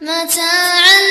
متاعا